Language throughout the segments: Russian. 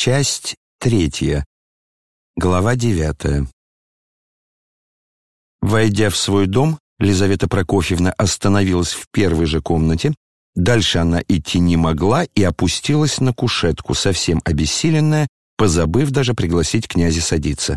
Часть третья. Глава девятая. Войдя в свой дом, Лизавета Прокофьевна остановилась в первой же комнате. Дальше она идти не могла и опустилась на кушетку, совсем обессиленная, позабыв даже пригласить князя садиться.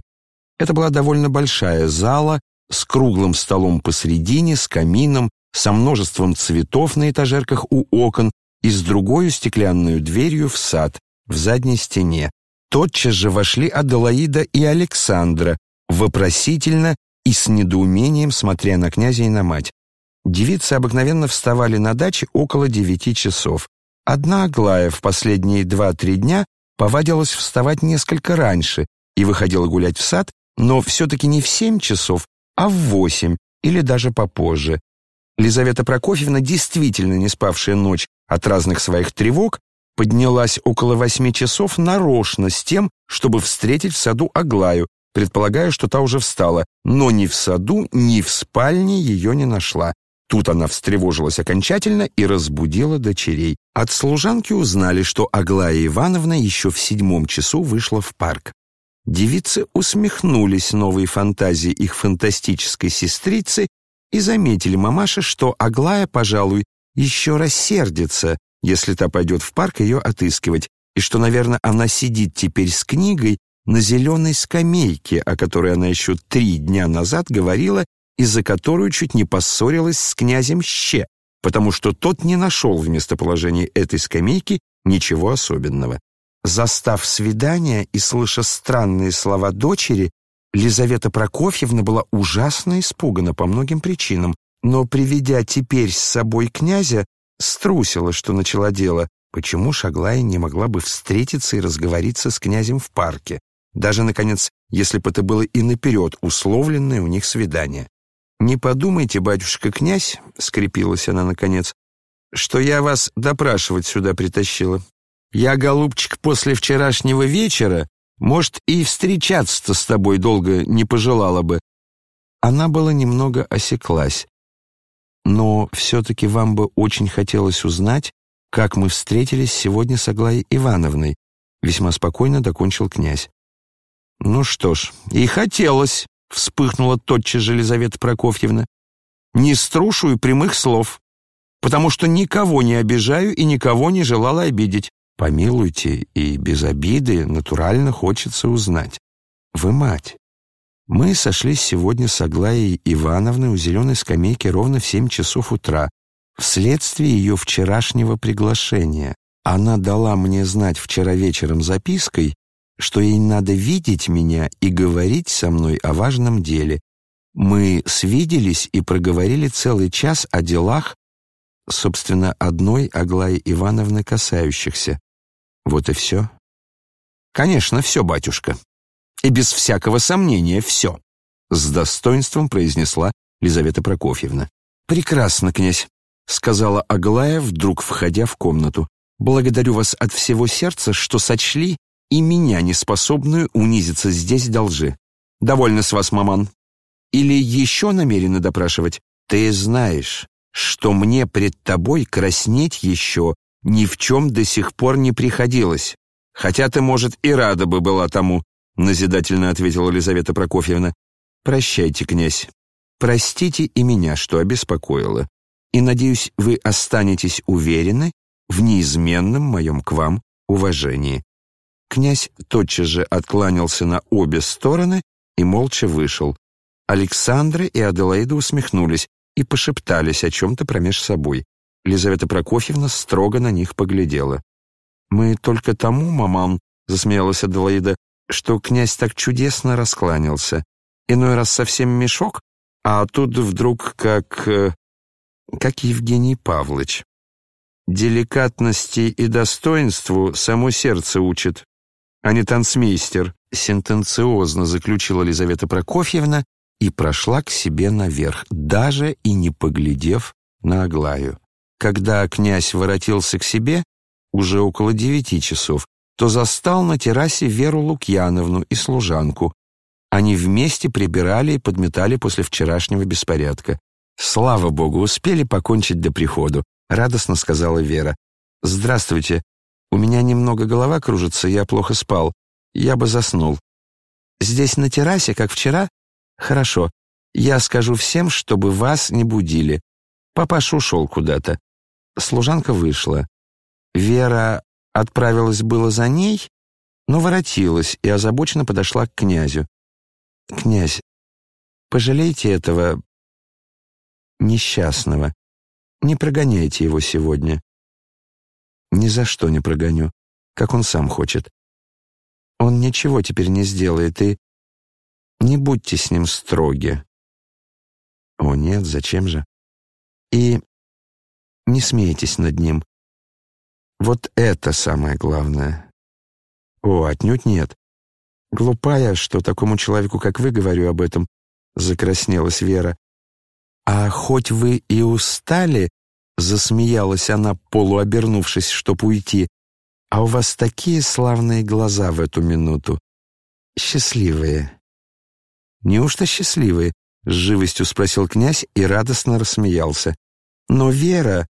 Это была довольно большая зала с круглым столом посредине, с камином, со множеством цветов на этажерках у окон и с другой стеклянную дверью в сад, в задней стене. Тотчас же вошли Аделаида и Александра, вопросительно и с недоумением смотря на князя и на мать. Девицы обыкновенно вставали на даче около девяти часов. Одна Аглая в последние два-три дня повадилась вставать несколько раньше и выходила гулять в сад, но все-таки не в семь часов, а в восемь или даже попозже. Лизавета Прокофьевна, действительно не спавшая ночь от разных своих тревог, поднялась около восьми часов нарочно с тем, чтобы встретить в саду Аглаю, предполагая, что та уже встала, но ни в саду, ни в спальне ее не нашла. Тут она встревожилась окончательно и разбудила дочерей. От служанки узнали, что Аглая Ивановна еще в седьмом часу вышла в парк. Девицы усмехнулись новой фантазии их фантастической сестрицы и заметили мамаше, что Аглая, пожалуй, еще рассердится, если та пойдет в парк ее отыскивать, и что, наверное, она сидит теперь с книгой на зеленой скамейке, о которой она еще три дня назад говорила, из-за которую чуть не поссорилась с князем Ще, потому что тот не нашел в местоположении этой скамейки ничего особенного. Застав свидание и слыша странные слова дочери, Лизавета Прокофьевна была ужасно испугана по многим причинам, но, приведя теперь с собой князя, струсила, что начала дело. Почему Шаглая не могла бы встретиться и разговориться с князем в парке? Даже, наконец, если бы это было и наперед условленное у них свидание. «Не подумайте, батюшка-князь», — скрепилась она наконец, «что я вас допрашивать сюда притащила. Я, голубчик, после вчерашнего вечера, может, и встречаться-то с тобой долго не пожелала бы». Она была немного осеклась но все-таки вам бы очень хотелось узнать, как мы встретились сегодня с Аглаей Ивановной», весьма спокойно докончил князь. «Ну что ж, и хотелось», — вспыхнула тотчас же Елизавета Прокофьевна. «Не струшую прямых слов, потому что никого не обижаю и никого не желала обидеть. Помилуйте, и без обиды натурально хочется узнать. Вы мать. Мы сошлись сегодня с Аглаей Ивановной у зеленой скамейки ровно в семь часов утра, вследствие ее вчерашнего приглашения. Она дала мне знать вчера вечером запиской, что ей надо видеть меня и говорить со мной о важном деле. Мы свиделись и проговорили целый час о делах, собственно, одной Аглаи Ивановны касающихся. Вот и все. Конечно, все, батюшка. И без всякого сомнения все, с достоинством произнесла Лизавета Прокофьевна. Прекрасно, князь, сказала Аглая, вдруг входя в комнату. Благодарю вас от всего сердца, что сочли и меня, неспособную унизиться здесь должи. Довольно с вас, маман. Или еще намерены допрашивать? Ты знаешь, что мне пред тобой краснеть еще ни в чем до сих пор не приходилось. Хотя ты, может, и рада бы была тому, назидательно ответила Елизавета Прокофьевна. «Прощайте, князь. Простите и меня, что обеспокоило. И, надеюсь, вы останетесь уверены в неизменном моем к вам уважении». Князь тотчас же откланялся на обе стороны и молча вышел. Александра и Аделаида усмехнулись и пошептались о чем-то промеж собой. Лизавета Прокофьевна строго на них поглядела. «Мы только тому, маман», — засмеялась Аделаида, что князь так чудесно раскланялся. Иной раз совсем мешок, а тут вдруг как... Э, как Евгений Павлович. Деликатности и достоинству само сердце учит, а не танцмейстер, сентенциозно заключила Лизавета Прокофьевна и прошла к себе наверх, даже и не поглядев на Аглаю. Когда князь воротился к себе, уже около девяти часов, то застал на террасе Веру Лукьяновну и служанку. Они вместе прибирали и подметали после вчерашнего беспорядка. «Слава Богу, успели покончить до приходу», — радостно сказала Вера. «Здравствуйте. У меня немного голова кружится, я плохо спал. Я бы заснул. Здесь на террасе, как вчера? Хорошо. Я скажу всем, чтобы вас не будили. Папаша ушел куда-то. Служанка вышла. Вера отправилась было за ней, но воротилась и озабоченно подошла к князю. «Князь, пожалейте этого несчастного. Не прогоняйте его сегодня». «Ни за что не прогоню, как он сам хочет. Он ничего теперь не сделает, и не будьте с ним строги». «О, нет, зачем же?» «И не смейтесь над ним. Вот это самое главное». «О, отнюдь нет. Глупая, что такому человеку, как вы, говорю об этом», — закраснелась Вера. «А хоть вы и устали», — засмеялась она, полуобернувшись, чтоб уйти, «а у вас такие славные глаза в эту минуту. Счастливые». «Неужто счастливые?» — с живостью спросил князь и радостно рассмеялся. Но Вера,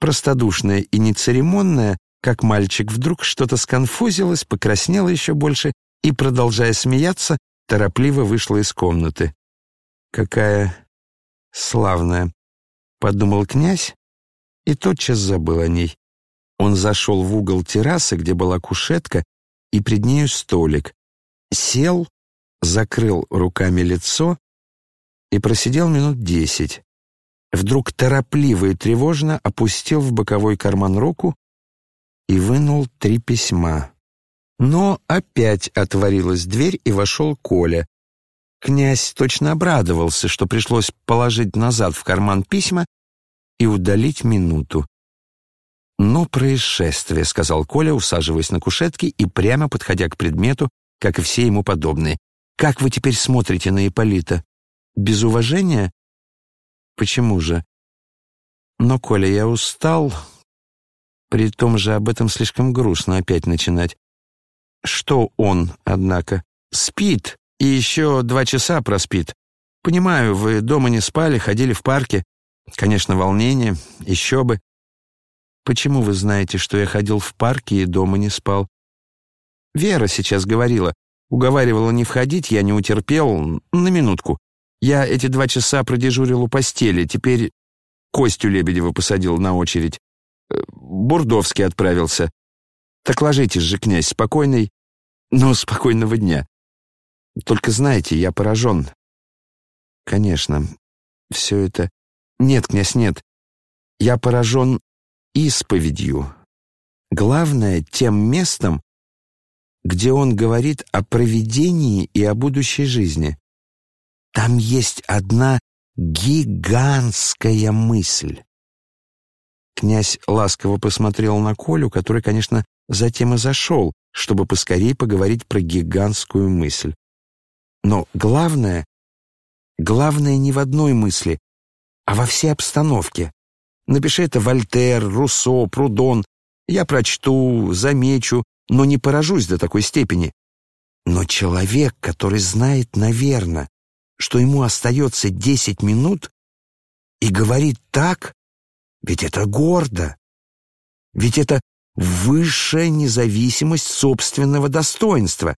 простодушная и нецеремонная, как мальчик, вдруг что-то сконфузилась, покраснела еще больше и, продолжая смеяться, торопливо вышла из комнаты. «Какая славная!» — подумал князь и тотчас забыл о ней. Он зашел в угол террасы, где была кушетка, и пред нею столик. Сел, закрыл руками лицо и просидел минут десять. Вдруг торопливо и тревожно опустил в боковой карман руку и вынул три письма. Но опять отворилась дверь, и вошел Коля. Князь точно обрадовался, что пришлось положить назад в карман письма и удалить минуту. «Ну, происшествие», — сказал Коля, усаживаясь на кушетке и прямо подходя к предмету, как и все ему подобные. «Как вы теперь смотрите на Ипполита? Без уважения?» «Почему же?» «Но, Коля, я устал, при том же об этом слишком грустно опять начинать. Что он, однако? Спит, и еще два часа проспит. Понимаю, вы дома не спали, ходили в парке. Конечно, волнение, еще бы. Почему вы знаете, что я ходил в парке и дома не спал? Вера сейчас говорила. Уговаривала не входить, я не утерпел. На минутку. Я эти два часа продежурил у постели, теперь Костю Лебедева посадил на очередь. Бурдовский отправился. Так ложитесь же, князь, спокойный, но спокойного дня. Только знаете, я поражен. Конечно, все это... Нет, князь, нет. Я поражен исповедью. Главное, тем местом, где он говорит о провидении и о будущей жизни. Там есть одна гигантская мысль. Князь ласково посмотрел на Колю, который, конечно, затем и зашел, чтобы поскорее поговорить про гигантскую мысль. Но главное, главное не в одной мысли, а во всей обстановке. Напиши это Вольтер, Руссо, Прудон. Я прочту, замечу, но не поражусь до такой степени. Но человек, который знает, наверное, что ему остается десять минут и говорит так, ведь это гордо. Ведь это высшая независимость собственного достоинства.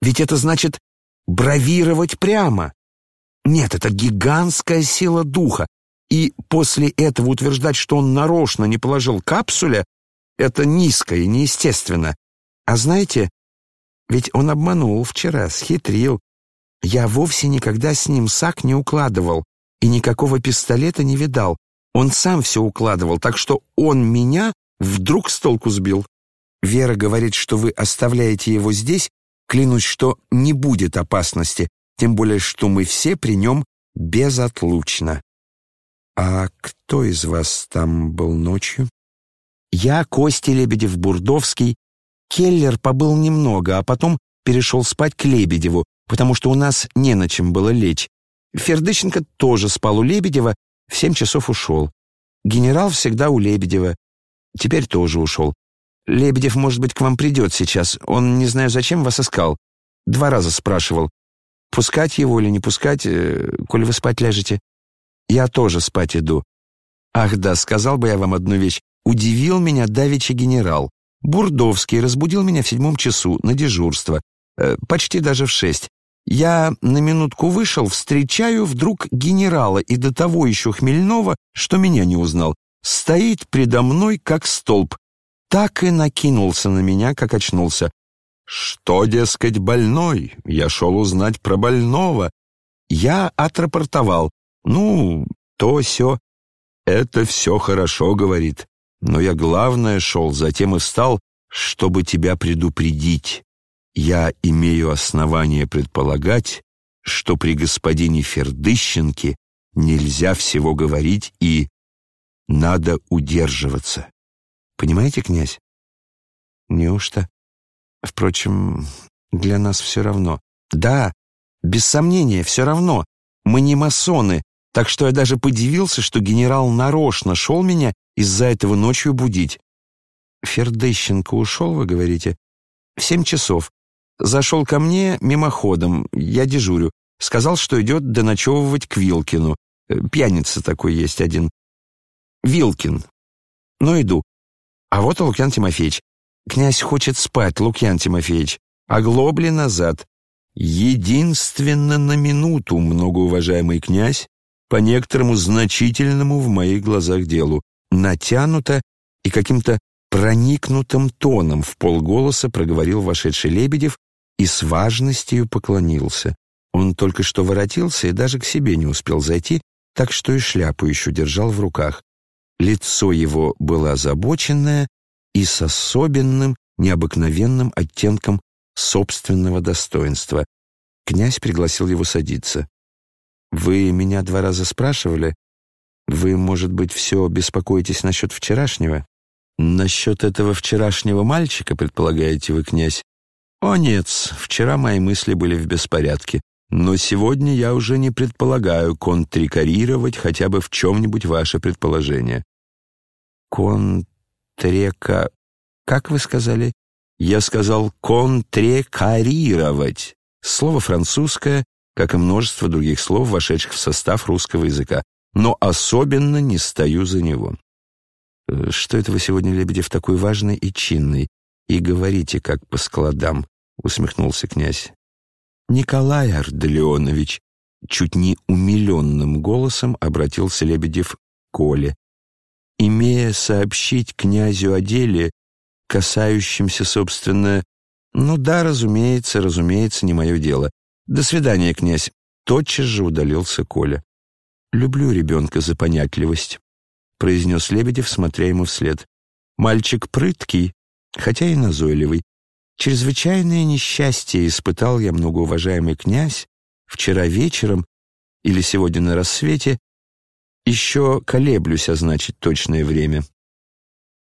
Ведь это значит бравировать прямо. Нет, это гигантская сила духа. И после этого утверждать, что он нарочно не положил капсуля, это низко и неестественно. А знаете, ведь он обманул вчера, схитрил. Я вовсе никогда с ним сак не укладывал и никакого пистолета не видал. Он сам все укладывал, так что он меня вдруг с толку сбил. Вера говорит, что вы оставляете его здесь, клянусь, что не будет опасности, тем более, что мы все при нем безотлучно. А кто из вас там был ночью? Я, Костя Лебедев-Бурдовский. Келлер побыл немного, а потом перешел спать к Лебедеву, потому что у нас не на чем было лечь. Фердыщенко тоже спал у Лебедева, в семь часов ушел. Генерал всегда у Лебедева. Теперь тоже ушел. Лебедев, может быть, к вам придет сейчас. Он, не знаю зачем, вас искал. Два раза спрашивал. Пускать его или не пускать, э, коль вы спать ляжете? Я тоже спать иду. Ах да, сказал бы я вам одну вещь. Удивил меня давеча генерал. Бурдовский разбудил меня в седьмом часу на дежурство, э, почти даже в шесть. Я на минутку вышел, встречаю вдруг генерала и до того еще хмельного, что меня не узнал. Стоит предо мной, как столб. Так и накинулся на меня, как очнулся. «Что, дескать, больной? Я шел узнать про больного». Я отрапортовал. «Ну, то все. «Это все хорошо», — говорит. «Но я главное шел, затем и стал, чтобы тебя предупредить. Я имею основание предполагать, что при господине Фердыщенке нельзя всего говорить и надо удерживаться. Понимаете, князь? Неужто? Впрочем, для нас все равно. Да, без сомнения, все равно. Мы не масоны, так что я даже подивился, что генерал нарочно шел меня из-за этого ночью будить. Фердыщенко ушел, вы говорите? В семь часов. Зашел ко мне мимоходом, я дежурю. Сказал, что идет доночевывать к Вилкину. Э, пьяница такой есть один. Вилкин. Ну, иду. А вот Лукьян Тимофеевич. Князь хочет спать, Лукьян Тимофеевич. Оглобли назад. Единственно на минуту, многоуважаемый князь, по некоторому значительному в моих глазах делу, натянуто и каким-то проникнутым тоном в полголоса проговорил вошедший Лебедев и с важностью поклонился. Он только что воротился и даже к себе не успел зайти, так что и шляпу еще держал в руках. Лицо его было озабоченное и с особенным, необыкновенным оттенком собственного достоинства. Князь пригласил его садиться. Вы меня два раза спрашивали. Вы, может быть, все беспокоитесь насчет вчерашнего? Насчет этого вчерашнего мальчика, предполагаете вы, князь? О, нет, вчера мои мысли были в беспорядке. Но сегодня я уже не предполагаю контрикорировать хотя бы в чем-нибудь ваше предположение. Контрека... Как вы сказали? Я сказал контрекарировать. Слово французское, как и множество других слов, вошедших в состав русского языка, но особенно не стою за него. Э, «Что это вы сегодня, Лебедев, такой важный и чинный, и говорите, как по складам?» — усмехнулся князь. «Николай Арделеонович», — чуть не умиленным голосом обратился Лебедев к Коле, имея сообщить князю о деле, касающемся, собственно, «Ну да, разумеется, разумеется, не мое дело. «До свидания, князь!» Тотчас же удалился Коля. «Люблю ребенка за понятливость», — произнес Лебедев, смотря ему вслед. «Мальчик прыткий, хотя и назойливый. Чрезвычайное несчастье испытал я, многоуважаемый князь, вчера вечером или сегодня на рассвете. Еще колеблюсь означить точное время.